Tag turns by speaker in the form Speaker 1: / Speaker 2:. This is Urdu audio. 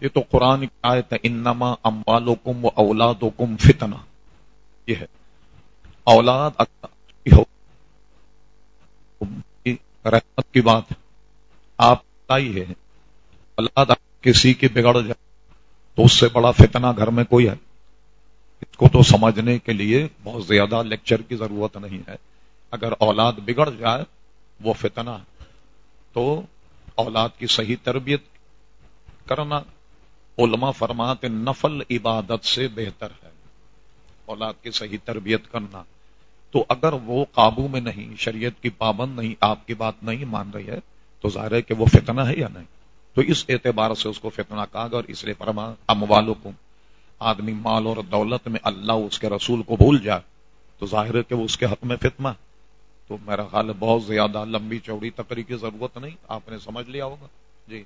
Speaker 1: یہ تو قرآن کی آیت ہے، انما اموالکم و اولادکم فتنہ۔ یہ ہے۔ اولاد ہو رحمت کی بات آپ ہی ہے، اولاد کسی کی بگڑ جائے تو اس سے بڑا فتنہ گھر میں کوئی ہے؟ اس کو تو سمجھنے کے لیے بہت زیادہ لیکچر کی ضرورت نہیں ہے۔ اگر اولاد بگڑ جائے، وہ فتنہ تو اولاد کی صحیح تربیت کرنا علماء فرماتے نفل عبادت سے بہتر ہے۔ اولاد کی صحیح تربیت کرنا۔ تو اگر وہ قابو میں نہیں، شریعت کی پابند نہیں، آپ کی بات نہیں مان رہی ہے، تو ظاہر ہے کہ وہ فتنہ ہے یا نہیں؟ تو اس اعتبار سے اس کو فتنہ کہا گیا اور اس لیے فرما ام والوں آدمی مال اور دولت میں اللہ اس کے رسول کو بھول جائے، تو ظاہر ہے کہ وہ اس کے حق میں فتنہ تو میرا خیال ہے بہت زیادہ لمبی چوڑی تقریر کی ضرورت نہیں، آپ نے سمجھ لیا ہوگا۔ جی۔